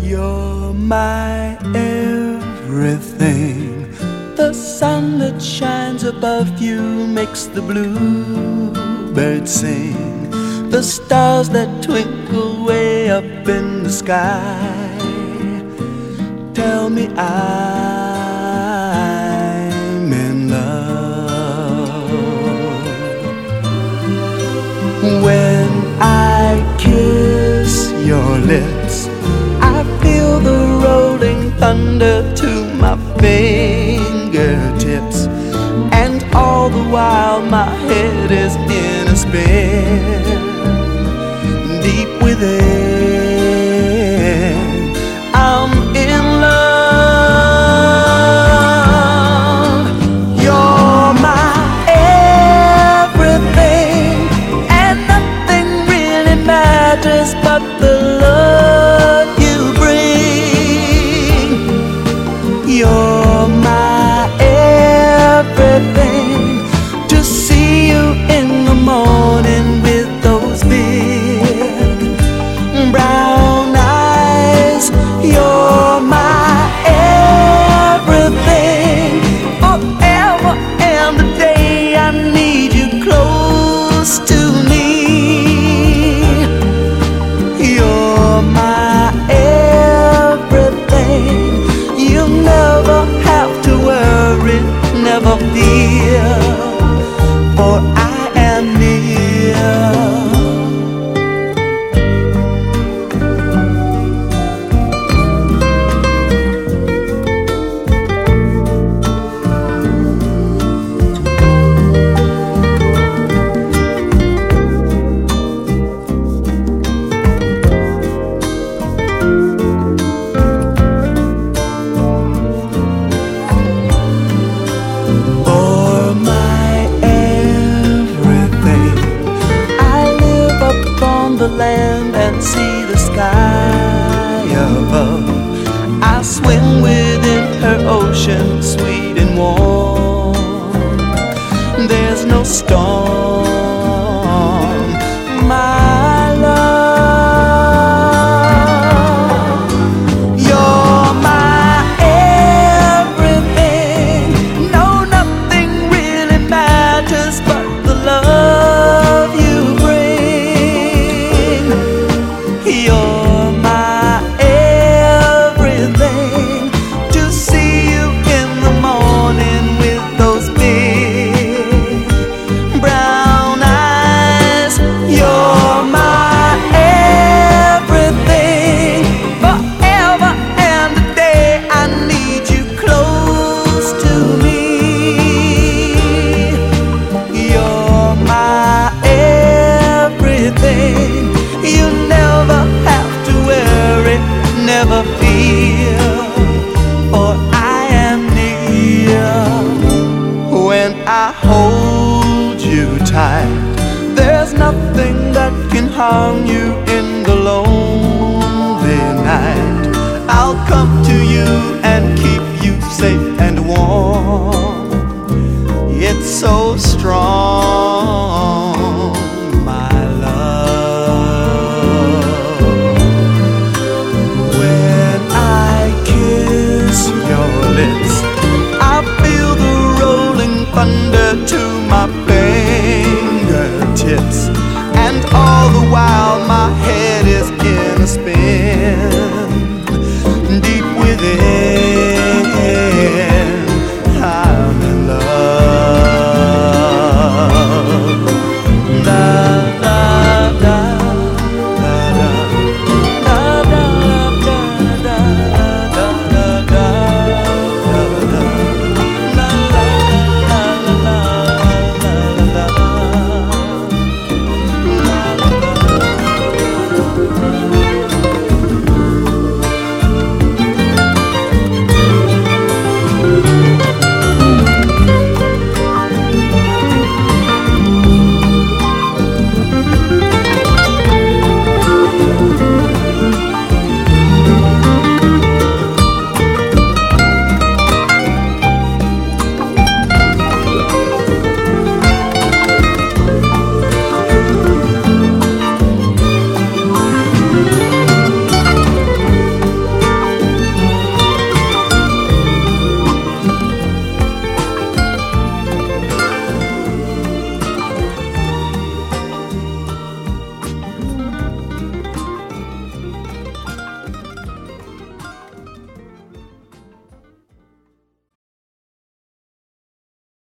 You're my everything. The sun that shines above you makes the bluebirds sing. The stars that twinkle way up in the sky tell me I When I kiss your lips, I feel the rolling thunder to my fingertips. And all the while, my head is but the love for I the land and see the sky above. I swim within her ocean, sweet and warm. There's no storm, harm you in the lonely night. I'll come to you and keep you safe and warm. It's so strong,